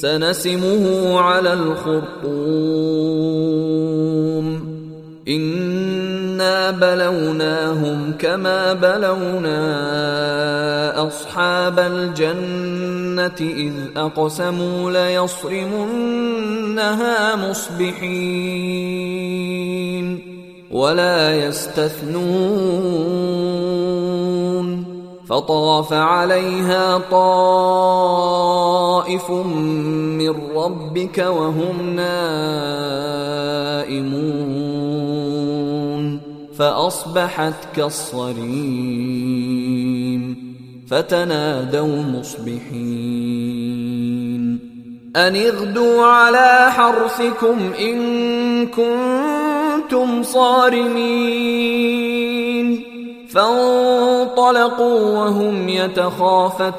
سنسمه على الخرطوم. إنا بلوناهم كما بلونا أصحاب الجنة إذ أقسموا ليصرمنها مصبحين ولا يستثنون. فطاف عليها طائف من ربك وهم نائمون فاصبحت كالصريم فتنادوا مصبحين ان اغدوا على حرثكم ان كنتم صارمين فانطلقوا وهم يتخافتون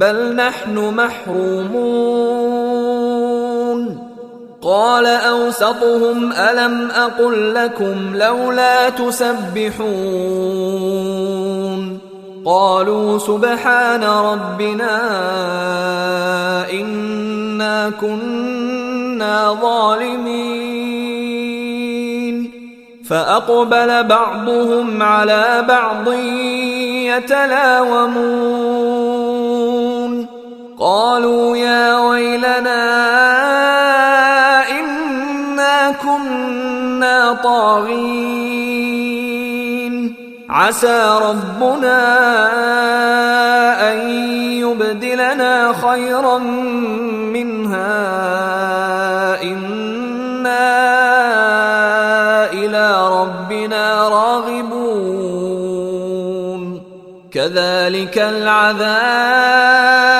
بل نحن محرومون. قال أوسطهم ألم أقل لكم لولا تسبحون. قالوا سبحان ربنا إنا كنا ظالمين. فأقبل بعضهم على بعض يتلاومون. قالوا يا ويلنا إنا كنا طاغين. عسى ربنا أن يبدلنا خيرا منها. إنا إلى ربنا راغبون. كذلك العذاب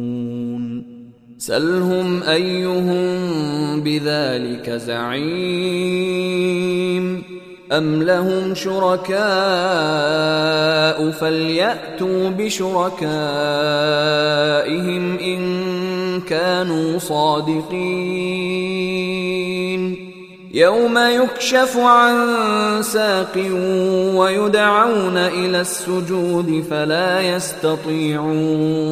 سلهم أيهم بذلك زعيم أم لهم شركاء فليأتوا بشركائهم إن كانوا صادقين يوم يكشف عن ساق ويدعون إلى السجود فلا يستطيعون